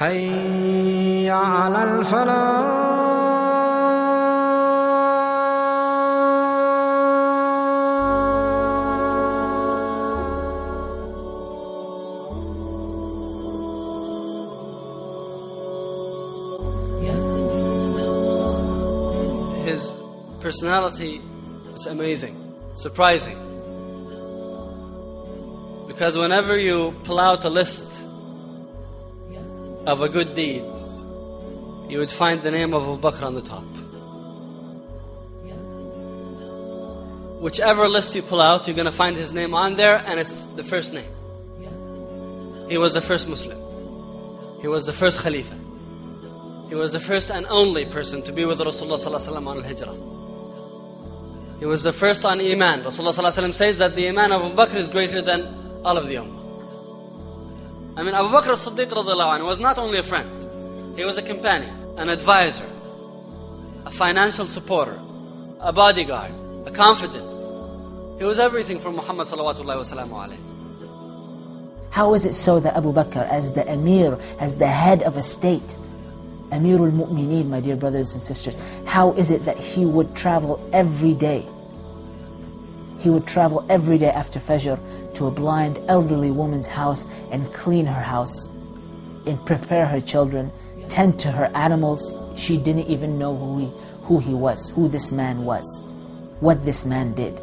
حي على الفلاح His personality is amazing, surprising. Because whenever you pull out a list of a good deed, you would find the name of Abu Bakr on the top. Whichever list you pull out, you're going to find his name on there, and it's the first name. He was the first Muslim. He was the first Khalifa. He was the first and only person to be with Rasulullah on al-Hijrah. He was the first on Iman. Rasulullah says that the Iman of Abu Bakr is greater than all of the Ummah. I mean, Abu Bakr as-Siddiq anhu was not only a friend. He was a companion, an advisor, a financial supporter, a bodyguard, a confidant. He was everything for Muhammad sallallahu alaihi How is it so that Abu Bakr, as the Emir, as the head of a state, Amirul Mu'mineen, my dear brothers and sisters, how is it that he would travel every day? He would travel every day after Fajr to a blind elderly woman's house and clean her house, and prepare her children, tend to her animals. She didn't even know who he, who he was, who this man was, what this man did.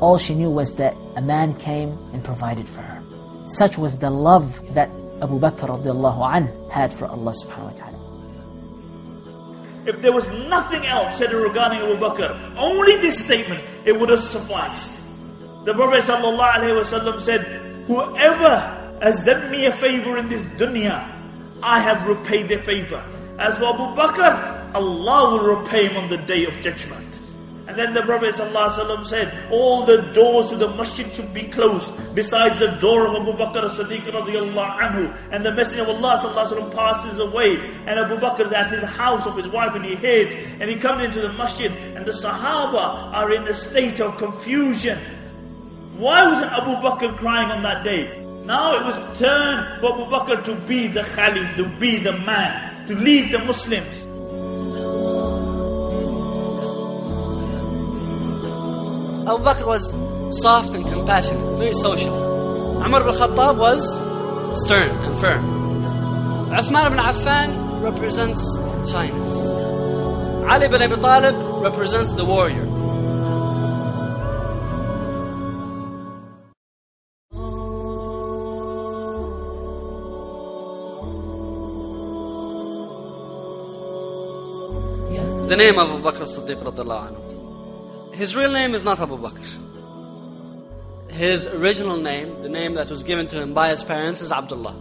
All she knew was that a man came and provided for her. Such was the love that Abu Bakr radiallahu anh had for Allah subhanahu wa ta'ala. If there was nothing else said regarding Abu Bakr, only this statement, it would have sufficed. The Prophet said, Whoever has done me a favor in this dunya, I have repaid their favor. As for Abu Bakr, Allah will repay him on the day of judgment. And then the Prophet ﷺ said, all the doors to the masjid should be closed besides the door of Abu Bakr as-Siddiq anhu. And the Messenger of Allah ﷺ passes away and Abu Bakr is at his house of his wife and he hears and he comes into the masjid and the Sahaba are in a state of confusion. Why wasn't Abu Bakr crying on that day? Now it was turned for Abu Bakr to be the Khalif, to be the man, to lead the Muslims. Abu Bakr was soft and compassionate, very social. Umar ibn Khattab was stern and firm. Uthman ibn Affan represents shyness. Ali ibn Abi Talib represents the warrior. The name of Abu Bakr as-Siddiq radiallahu anhu. His real name is not Abu Bakr. His original name, the name that was given to him by his parents, is Abdullah.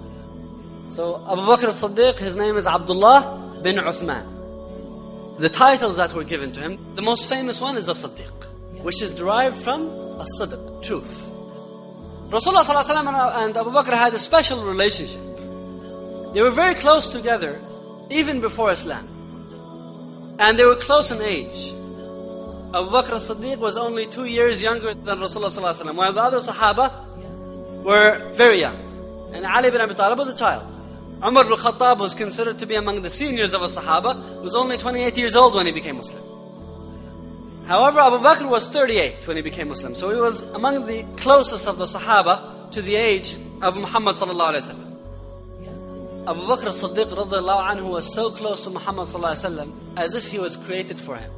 So Abu Bakr as-Siddiq, his name is Abdullah bin Uthman. The titles that were given to him, the most famous one is as-Siddiq, which is derived from as-Sidq, truth. Rasulullah ﷺ uh, and Abu Bakr had a special relationship. They were very close together, even before Islam. And they were close in age. Abu Bakr as-Siddiq was only two years younger than Rasulullah ﷺ, while the other Sahaba were very young. And Ali ibn Abi Talib was a child. Umar ibn Khattab was considered to be among the seniors of a Sahaba, was only 28 years old when he became Muslim. However, Abu Bakr was 38 when he became Muslim, so he was among the closest of the Sahaba to the age of Muhammad sallallahu alaihi wasallam. Abu Bakr as-Siddiq radiallahu anhu was so close to Muhammad sallallahu alaihi wasallam as if he was created for him.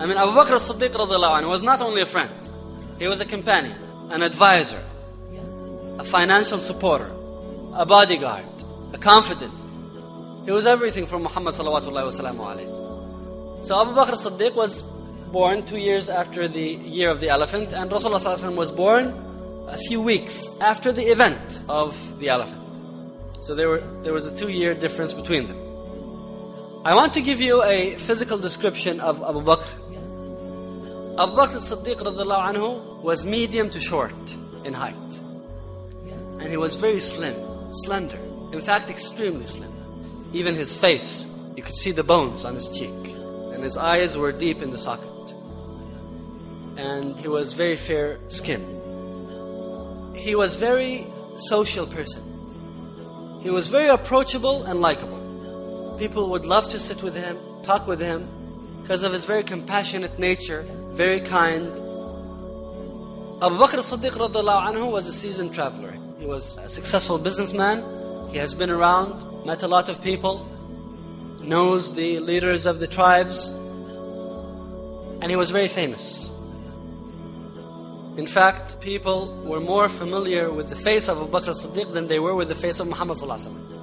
I mean, Abu Bakr as-Siddiq was not only a friend, he was a companion, an advisor, a financial supporter, a bodyguard, a confidant. He was everything for Muhammad sallallahu alaihi wasallam. So Abu Bakr as-Siddiq was born two years after the year of the elephant, and Rasulullah was born a few weeks after the event of the elephant. So there, were, there was a two-year difference between them. I want to give you a physical description of Abu Bakr. Abu Bakr as-Siddiq anhu was medium to short in height. And he was very slim, slender. In fact, extremely slim. Even his face, you could see the bones on his cheek. And his eyes were deep in the socket. And he was very fair skinned. He was very social person. He was very approachable and likable. People would love to sit with him, talk with him, because of his very compassionate nature, very kind. Abu Bakr as-Siddiq anhu was a seasoned traveler. He was a successful businessman. He has been around, met a lot of people, knows the leaders of the tribes, and he was very famous. In fact, people were more familiar with the face of Abu Bakr as-Siddiq than they were with the face of Muhammad sallallahu alaihi wasallam.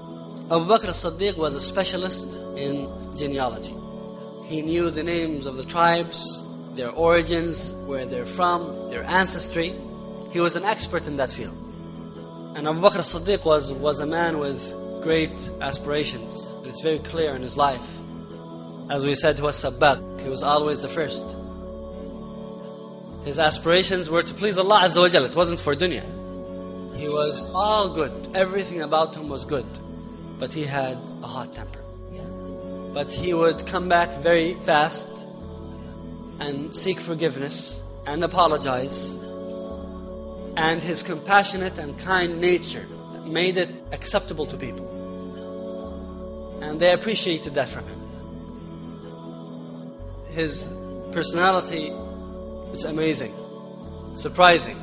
Abu Bakr as-Siddiq was a specialist in genealogy. He knew the names of the tribes, their origins, where they're from, their ancestry. He was an expert in that field. And Abu Bakr as-Siddiq was, was a man with great aspirations. And it's very clear in his life. As we said, he was sabbaq. He was always the first. His aspirations were to please Allah Azza wa. It wasn't for dunya. He was all good. Everything about him was good. But he had a hot temper. But he would come back very fast and seek forgiveness and apologize. And his compassionate and kind nature made it acceptable to people. And they appreciated that from him. His personality is amazing, surprising.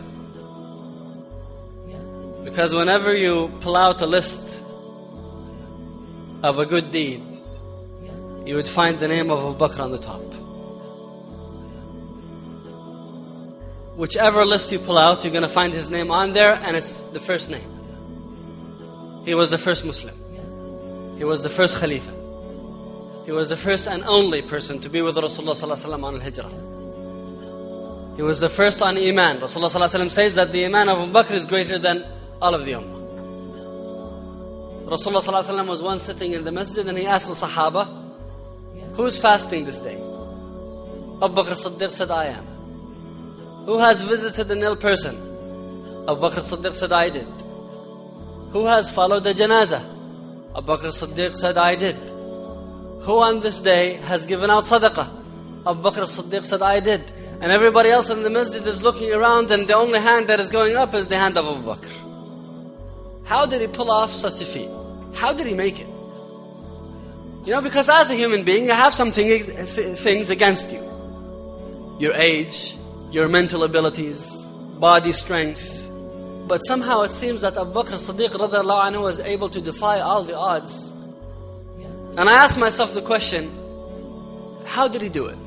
Because whenever you pull out a list of a good deed, you would find the name of Abu Bakr on the top. Whichever list you pull out, you're going to find his name on there, and it's the first name. He was the first Muslim. He was the first Khalifa. He was the first and only person to be with Rasulullah on al-Hijrah. He was the first on Iman. Rasulullah says that the Iman of Abu Bakr is greater than all of the Ummah. Rasulullah was once sitting in the masjid and he asked the Sahaba, Who is fasting this day? Abu Bakr Siddiq said, I am. Who has visited an ill person? Abu Bakr Siddiq said, I did. Who has followed the janazah? Abu Bakr Siddiq said, I did. Who on this day has given out sadaqah? Abu Bakr Siddiq said, I did. And everybody else in the masjid is looking around and the only hand that is going up is the hand of Abu Bakr. How did he pull off such a feat? How did he make it? You know, because as a human being, you have some thing, things against you. Your age, your mental abilities, body strength. But somehow it seems that Abu Bakr Siddiq anhu was able to defy all the odds. And I ask myself the question, how did he do it?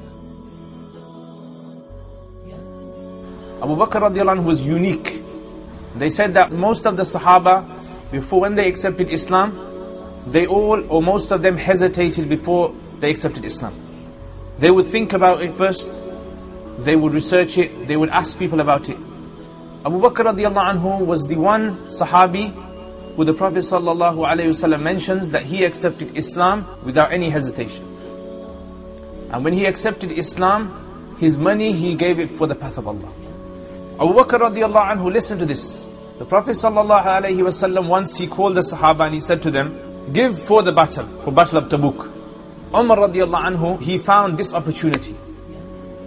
Abu Bakr was unique. They said that most of the Sahaba, before when they accepted Islam, they all or most of them hesitated before they accepted Islam. They would think about it first, they would research it, they would ask people about it. Abu Bakr radiallahu anhu was the one Sahabi who the Prophet sallallahu alaihi wasallam mentions that he accepted Islam without any hesitation. And when he accepted Islam, his money he gave it for the path of Allah. Abu Bakr radiallahu anhu listened to this. The Prophet wasallam once he called the Sahaba and he said to them, Give for the battle, for battle of Tabuk. Umar radiallahu anhu, he found this opportunity.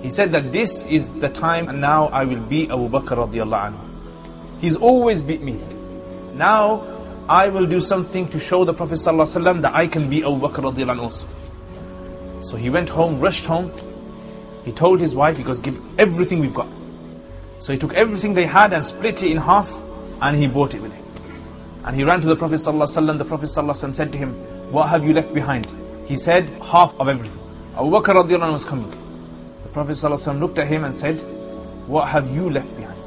He said that this is the time and now I will beat Abu Bakr radiallahu anhu. He's always beat me. Now I will do something to show the Prophet ﷺ that I can be Abu Bakr radiallahu anhu also. So he went home, rushed home. He told his wife, he goes, give everything we've got. So he took everything they had and split it in half and he bought it with him. And he ran to the Prophet ﷺ. The Prophet ﷺ said to him, what have you left behind? He said, half of everything. Abu Bakr radiallahu anhu was coming. The Prophet ﷺ looked at him and said, what have you left behind?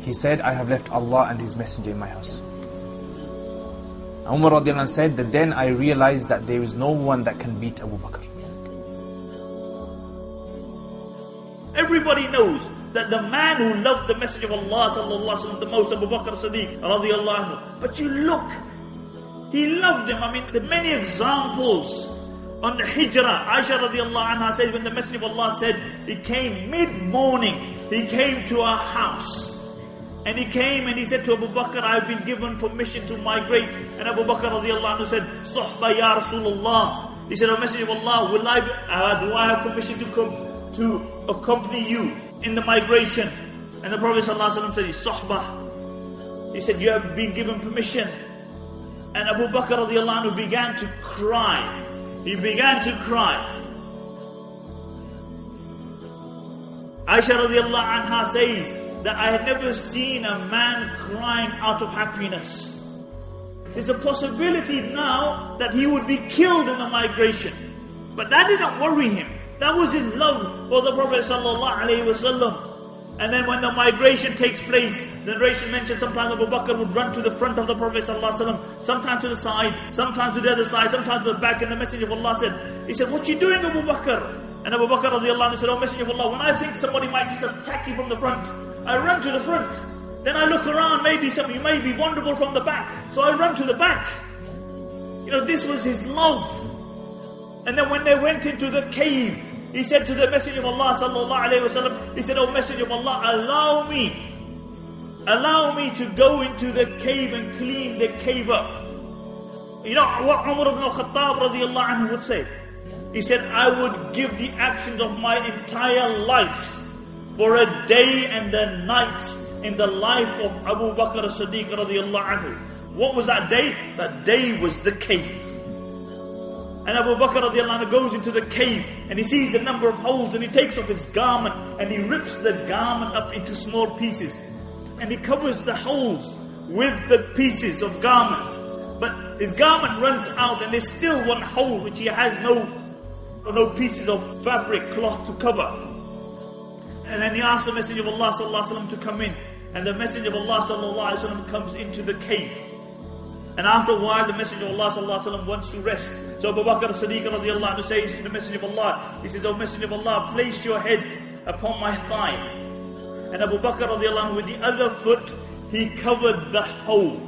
He said, I have left Allah and His Messenger in my house. Umar radiallahu anh said that then I realized that there is no one that can beat Abu Bakr. Everybody knows that the man who loved the message of Allah wasallam the most, Abu Bakr Siddiq anhu. But you look, he loved him. I mean, the many examples on the hijrah. Aisha radiallahu anha said when the message of Allah said, he came mid-morning, he came to our house. And he came and he said to Abu Bakr, I have been given permission to migrate. And Abu Bakr radiallahu anhu said, Sahba ya Rasulullah. He said, O Messenger of Allah, will I, uh, do I have permission to come to accompany you in the migration? And the Prophet said, Sahba. He said, you have been given permission. And Abu Bakr anhu began to cry. He began to cry. Aisha radiallahu anha says that I had never seen a man crying out of happiness. There's a possibility now that he would be killed in the migration. But that didn't worry him. That was his love for the Prophet wasallam. And then when the migration takes place, the narration mentioned sometimes Abu Bakr would run to the front of the Prophet ﷺ, sometimes to the side, sometimes to the other side, sometimes to the back. And the Messenger of Allah said, He said, What you doing, Abu Bakr? And Abu Bakr radiallahu anhu said, Oh Messenger of Allah, when I think somebody might just attack you from the front, I run to the front. Then I look around, maybe some you may be vulnerable from the back. So I run to the back. You know, this was his love. And then when they went into the cave, he said to the Messenger of Allah sallallahu wasallam, he said, Oh Messenger of Allah, allow me, allow me to go into the cave and clean the cave up. You know what Umar ibn radiallahu anhu would say? He said, I would give the actions of my entire life for a day and a night in the life of Abu Bakr as-Siddiq anhu. What was that day? That day was the cave. And Abu Bakr goes into the cave and he sees a number of holes and he takes off his garment and he rips the garment up into small pieces. And he covers the holes with the pieces of garment. But his garment runs out and there's still one hole which he has no, no pieces of fabric, cloth to cover. And then he asks the Messenger of Allah wasallam to come in. And the Messenger of Allah wasallam comes into the cave. And after a while, the Messenger of Allah wants to rest. So Abu Bakr radiallahu anhu says to the Messenger of Allah, he says, "O Messenger of Allah, place your head upon my thigh." And Abu Bakr anhu, with the other foot, he covered the hole.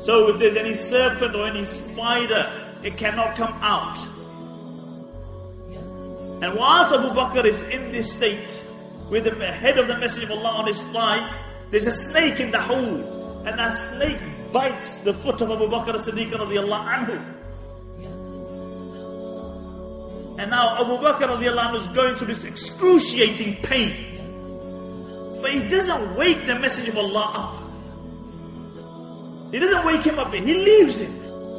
So if there's any serpent or any spider, it cannot come out. And whilst Abu Bakr is in this state, with the head of the Messenger of Allah on his thigh, there's a snake in the hole. And that snake bites the foot of Abu Bakr as-Siddiq radiallahu anhu. And now Abu Bakr radiallahu anhu is going through this excruciating pain. But he doesn't wake the message of Allah up. He doesn't wake him up, he leaves him.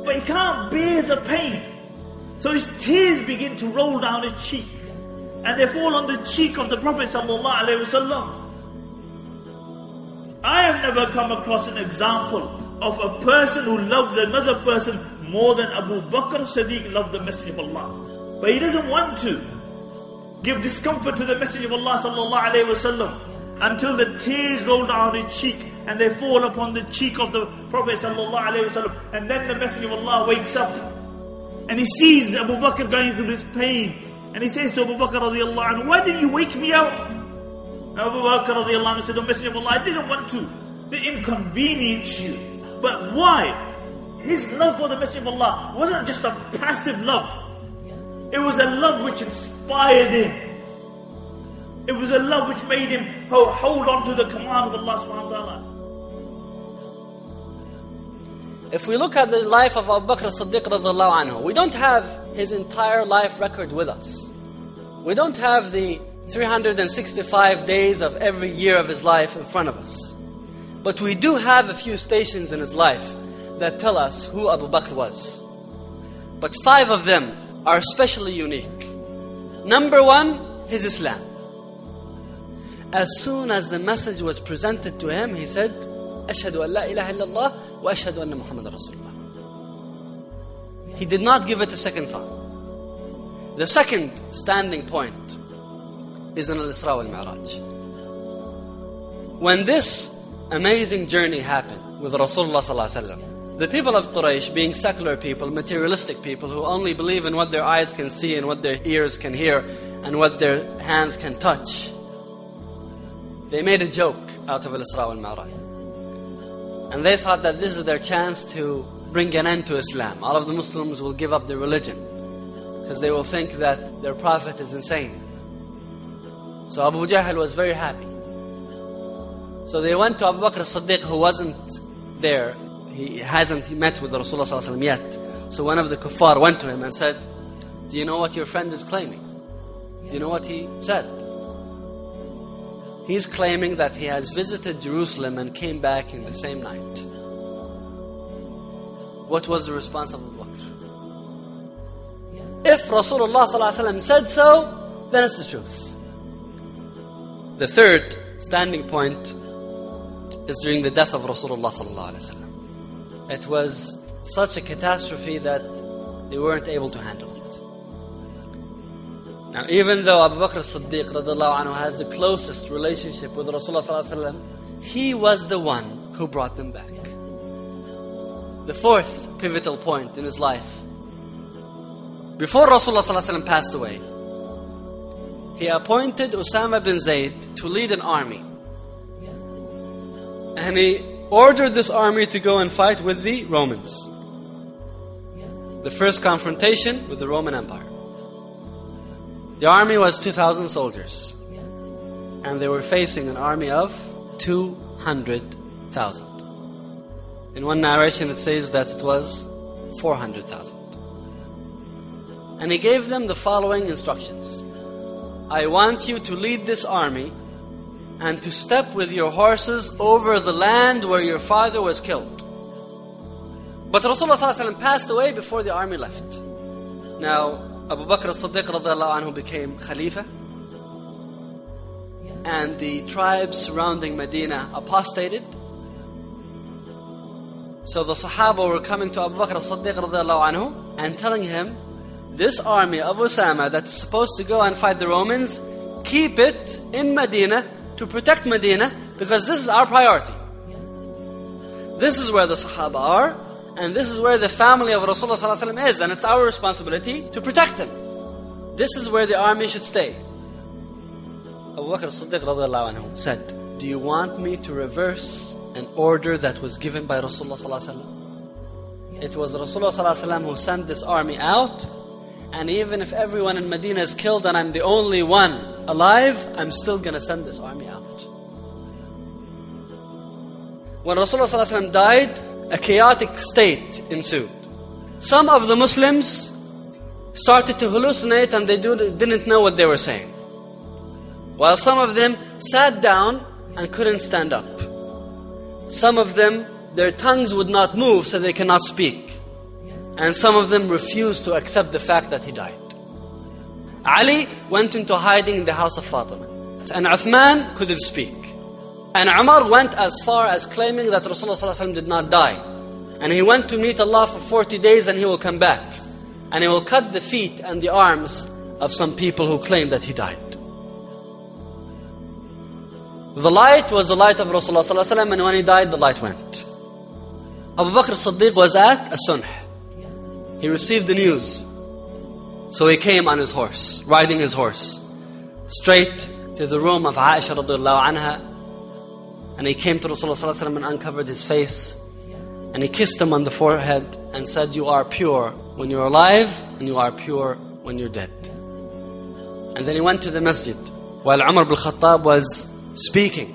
But he can't bear the pain. So his tears begin to roll down his cheek. And they fall on the cheek of the Prophet sallallahu alaihi wasallam. I have never come across an example of a person who loved another person more than Abu Bakr Siddiq loved the Messenger of Allah. But he doesn't want to give discomfort to the Messenger of Allah sallallahu alaihi wasallam until the tears roll down his cheek and they fall upon the cheek of the Prophet sallallahu alaihi wasallam. And then the Messenger of Allah wakes up and he sees Abu Bakr going through this pain. And he says to Abu Bakr radiallahu anhu, why didn't you wake me up? And Abu Bakr radiallahu anhu said, O Messenger of Allah, I didn't want to inconvenience you. But why? His love for the Messenger of Allah wasn't just a passive love. It was a love which inspired him. It was a love which made him hold on to the command of Allah subhanahu wa ta'ala. If we look at the life of Abu Bakr as-Siddiq radiallahu anhu, we don't have his entire life record with us. We don't have the 365 days of every year of his life in front of us. But we do have a few stations in his life that tell us who Abu Bakr was. But five of them are especially unique. Number one, his Islam. As soon as the message was presented to him, he said, أشهد أن لا إله إلا الله وأشهد أن محمد رسول الله. He did not give it a second thought. The second standing point is in Al-Isra wal-Mi'raj. When this amazing journey happened with Rasulullah the people of Quraysh, being secular people, materialistic people who only believe in what their eyes can see and what their ears can hear and what their hands can touch, they made a joke out of Al-Isra wal-Mi'raj. And they thought that this is their chance to bring an end to Islam. All of the Muslims will give up their religion because they will think that their prophet is insane. So Abu Jahl was very happy. So they went to Abu Bakr as-Siddiq who wasn't there. He hasn't met with Rasulullah yet. So one of the kuffar went to him and said, Do you know what your friend is claiming? Do you know what he said? He's claiming that he has visited Jerusalem and came back in the same night. What was the response of Abu Bakr? If Rasulullah said so, then it's the truth. The third standing point is during the death of Rasulullah ﷺ. It was such a catastrophe that they weren't able to handle it. Now, even though Abu Bakr as-Siddiq radiallahu anhu has the closest relationship with Rasulullah sallallahu alaihi wasallam, he was the one who brought them back. The fourth pivotal point in his life. Before Rasulullah sallallahu alaihi wasallam passed away, he appointed Usama bin Zayd to lead an army. And he ordered this army to go and fight with the Romans. The first confrontation with the Roman Empire. The army was 2,000 soldiers. And they were facing an army of 200,000. In one narration, it says that it was 400,000. And he gave them the following instructions I want you to lead this army and to step with your horses over the land where your father was killed. But Rasulullah passed away before the army left. Now, Abu Bakr as-Siddiq anhu became Khalifa. And the tribes surrounding Medina apostated. So the Sahaba were coming to Abu Bakr as-Siddiq anhu and telling him, this army of Usama that is supposed to go and fight the Romans, keep it in Medina to protect Medina because this is our priority. This is where the Sahaba are, and this is where the family of Rasulullah is, and it's our responsibility to protect them. This is where the army should stay. Abu Bakr Siddiq said, Do you want me to reverse an order that was given by Rasulullah? It was Rasulullah who sent this army out, and even if everyone in Medina is killed and I'm the only one alive, I'm still going to send this army out. When Rasulullah ﷺ died, a chaotic state ensued. Some of the Muslims started to hallucinate and they didn't know what they were saying. While some of them sat down and couldn't stand up. Some of them, their tongues would not move so they cannot speak. And some of them refused to accept the fact that he died. Ali went into hiding in the house of Fatima. And Uthman couldn't speak. And Umar went as far as claiming that Rasulullah did not die. And he went to meet Allah for 40 days and he will come back. And he will cut the feet and the arms of some people who claim that he died. The light was the light of Rasulullah and when he died, the light went. Abu Bakr as-Siddiq was at As-Sunh. He received the news. So he came on his horse, riding his horse, straight to the room of Aisha radiallahu anha and he came to Rasulullah and uncovered his face. And he kissed him on the forehead and said, You are pure when you're alive, and you are pure when you're dead. And then he went to the masjid while Umar bin Khattab was speaking.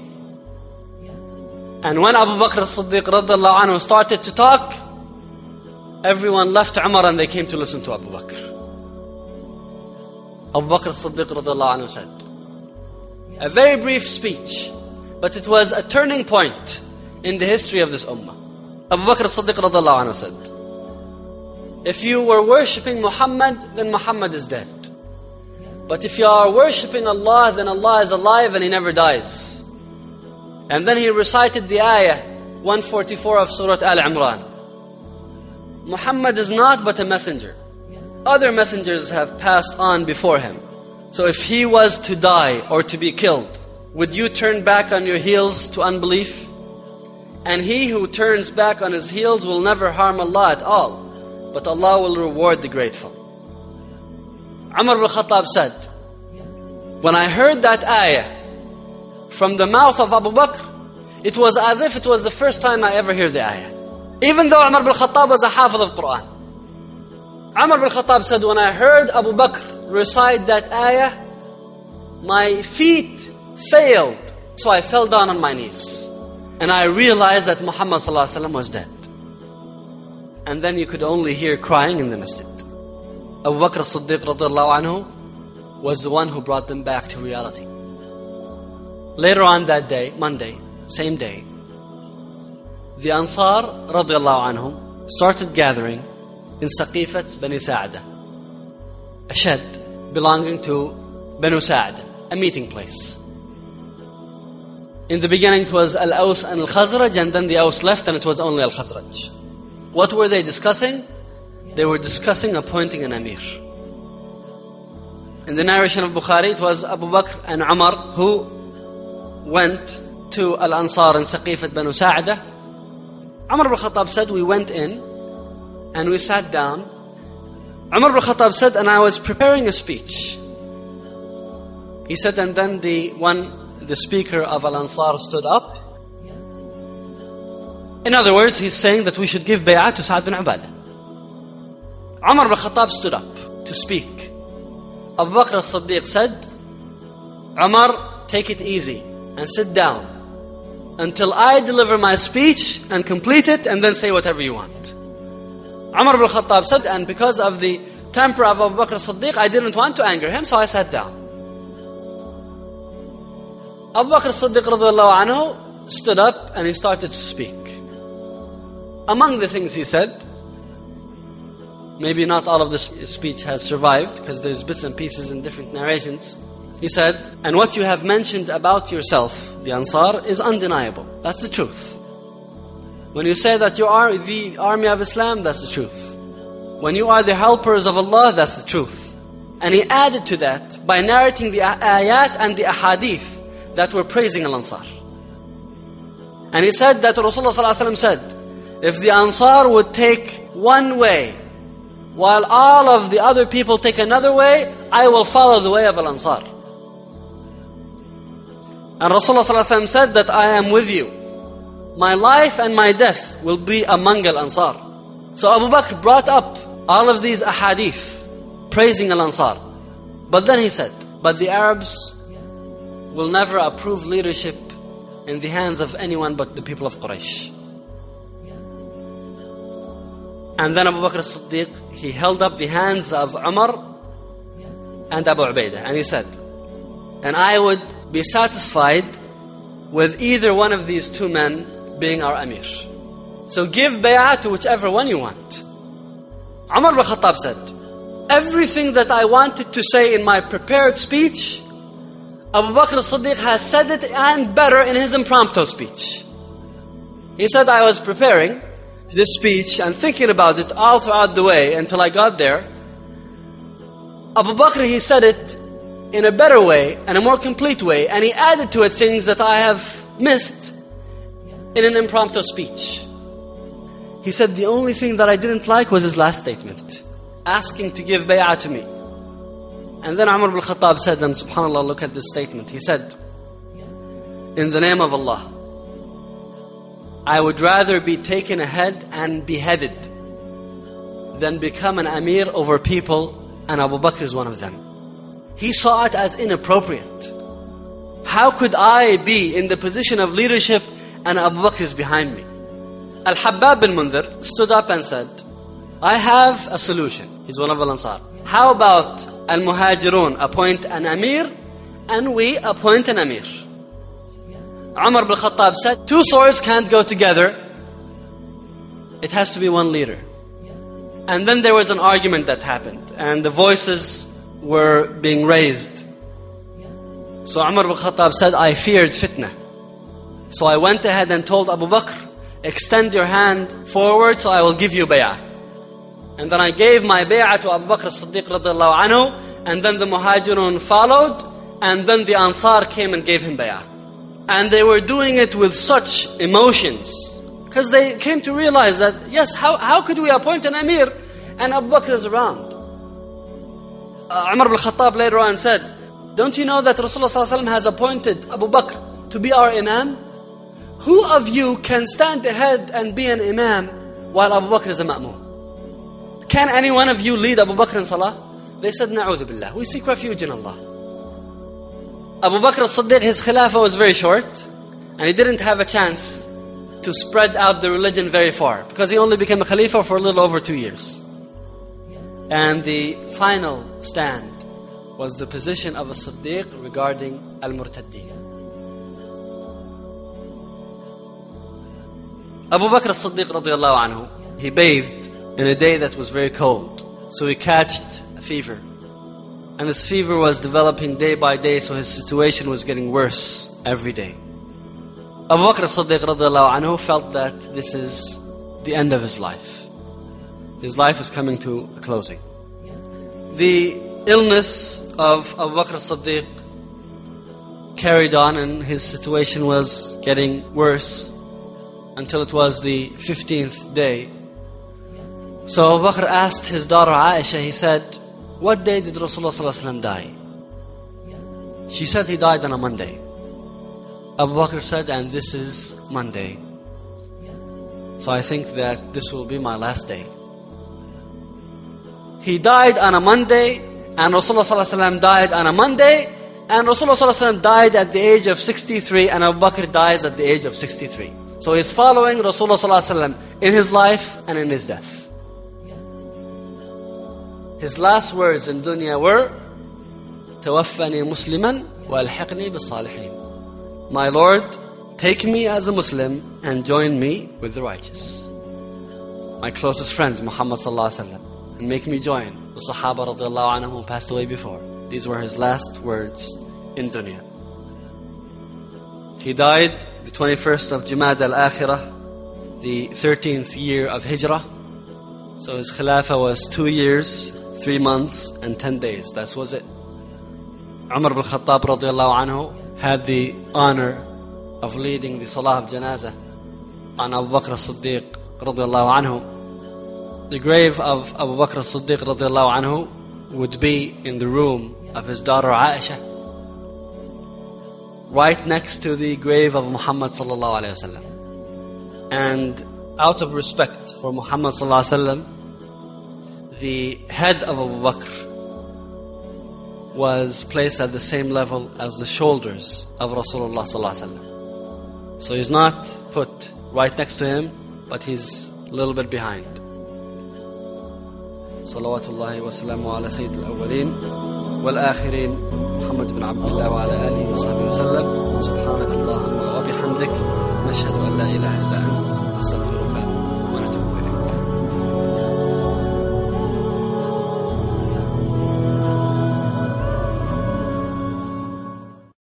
And when Abu Bakr as-Siddiq started to talk, everyone left Umar and they came to listen to Abu Bakr. Abu Bakr as-Siddiq anhu said, a very brief speech but it was a turning point in the history of this ummah. Abu Bakr as-Siddiq anhu said, If you were worshipping Muhammad, then Muhammad is dead. But if you are worshipping Allah, then Allah is alive and He never dies. And then he recited the ayah 144 of Surah Al Imran. Muhammad is not but a messenger. Other messengers have passed on before him. So if he was to die or to be killed, would you turn back on your heels to unbelief? And he who turns back on his heels will never harm Allah at all, but Allah will reward the grateful. Umar ibn Khattab said, When I heard that ayah from the mouth of Abu Bakr, it was as if it was the first time I ever heard the ayah. Even though Umar ibn Khattab was a hafiz of Quran. Umar ibn Khattab said, When I heard Abu Bakr recite that ayah, my feet failed. So I fell down on my knees. And I realized that Muhammad was dead. And then you could only hear crying in the masjid. Abu Bakr as-Siddiq anhu was the one who brought them back to reality. Later on that day, Monday, same day, the Ansar radiallahu started gathering in Saqifat Bani Sa'da, a shed belonging to Banu Sa'da, a meeting place. In the beginning it was Al-Aws and Al-Khazraj and then the Aws left and it was only Al-Khazraj. What were they discussing? They were discussing appointing an Amir. In the narration of Bukhari, it was Abu Bakr and Umar who went to Al Ansar and Saqifat Banu Sa'da. Umar ibn Khattab said, We went in and we sat down. Umar ibn Khattab said, and I was preparing a speech. He said, and then the one, the speaker of Al Ansar stood up. In other words, he's saying that we should give bay'ah to Sa'ad bin Ubadah. Umar ibn Khattab stood up to speak. Abu Bakr as-Siddiq said, Umar, take it easy and sit down until I deliver my speech and complete it and then say whatever you want. Umar ibn Khattab said, and because of the temper of Abu Bakr as-Siddiq, I didn't want to anger him, so I sat down. Abu Bakr radiallahu anhu stood up and he started to speak. Among the things he said, maybe not all of this speech has survived because there's bits and pieces in different narrations. He said, and what you have mentioned about yourself, the Ansar, is undeniable. That's the truth. When you say that you are the army of Islam, that's the truth. When you are the helpers of Allah, that's the truth. And he added to that by narrating the ayat and the ahadith that were praising Al Ansar. And he said that Rasulullah ﷺ said, if the Ansar would take one way while all of the other people take another way, I will follow the way of Al Ansar. And Rasulullah said that I am with you. My life and my death will be among Al Ansar. So Abu Bakr brought up all of these ahadith praising Al Ansar. But then he said, But the Arabs will never approve leadership in the hands of anyone but the people of Quraysh. And then Abu Bakr as-Siddiq, he held up the hands of Umar and Abu Ubaidah and he said, and I would be satisfied with either one of these two men being our Amir. So give bay'ah to whichever one you want. Umar ibn Khattab said, everything that I wanted to say in my prepared speech, Abu Bakr as-Siddiq has said it and better in his impromptu speech. He said, I was preparing this speech and thinking about it all throughout the way until I got there. Abu Bakr, he said it in a better way and a more complete way, and he added to it things that I have missed in an impromptu speech. He said the only thing that I didn't like was his last statement, asking to give bay'ah to me. And then Umar ibn Khattab said, and subhanAllah, look at this statement. He said, In the name of Allah, I would rather be taken ahead and beheaded than become an Amir over people, and Abu Bakr is one of them. He saw it as inappropriate. How could I be in the position of leadership and Abu Bakr is behind me? Al Habbab bin Mundhir stood up and said, I have a solution. He's one of Al Ansar. How about Al Muhajirun appoint an Amir and we appoint an Amir? Umar bin Khattab said, Two swords can't go together. It has to be one leader. And then there was an argument that happened, and the voices were being raised. So Umar bin Khattab said, I feared fitna. So I went ahead and told Abu Bakr, extend your hand forward so I will give you bay'ah. And then I gave my bay'ah to Abu Bakr as-Siddiq radiallahu anhu, and then the Muhajirun followed, and then the Ansar came and gave him bay'ah. And they were doing it with such emotions. Because they came to realize that, yes, how, how could we appoint an Amir and Abu Bakr is around? Uh, Umar ibn Khattab later on said, Don't you know that Rasulullah has appointed Abu Bakr to be our Imam? Who of you can stand ahead and be an Imam while Abu Bakr is a Ma'mum? Can any one of you lead Abu Bakr in Salah? They said, Na'udhu billah. We seek refuge in Allah. Abu Bakr as-Siddiq, his Khilafah was very short and he didn't have a chance to spread out the religion very far because he only became a Khalifa for a little over two years. And the final stand was the position of a Siddiq regarding Al-Murtaddin. Abu Bakr as-Siddiq radiallahu anhu he bathed in a day that was very cold. So he catched a fever. And his fever was developing day by day, so his situation was getting worse every day. Abu Bakr as-Siddiq radiallahu anhu felt that this is the end of his life. His life is coming to a closing. The illness of Abu Bakr as-Siddiq carried on and his situation was getting worse until it was the 15th day. So Abu Bakr asked his daughter Aisha, he said, What day did Rasulullah die? She said he died on a Monday. Abu Bakr said, And this is Monday. So I think that this will be my last day. He died on a Monday, and Rasulullah died on a Monday, and Rasulullah died at the age of 63, and Abu Bakr dies at the age of 63. So he's following Rasulullah ﷺ in his life and in his death. His last words in dunya were, توفني مسلما والحقني بالصالحين. My Lord, take me as a Muslim and join me with the righteous. My closest friend, Muhammad sallallahu alaihi wasallam, and make me join the Sahaba radiallahu anhu who passed away before. These were his last words in dunya. He died the 21st of Jumad al-Akhirah, the 13th year of Hijrah. So his Khilafah was two years, three months, and ten days. That was it. Umar ibn Khattab radiallahu anhu had the honor of leading the Salah of Janazah on Abu Bakr as-Siddiq radiallahu anhu. The grave of Abu Bakr as-Siddiq radiallahu anhu would be in the room of his daughter Aisha, right next to the grave of Muhammad sallallahu alaihi wasallam. And out of respect for Muhammad sallallahu alaihi wasallam, the head of Abu Bakr was placed at the same level as the shoulders of Rasulullah sallallahu alaihi wasallam. So he's not put right next to him, but he's a little bit behind. صلوات الله وسلامه على سيد الأولين والآخرين محمد بن عبد الله وعلى آله وصحبه وسلم. سبحانك اللهم وبحمدك نشهد أن لا إله إلا أنت.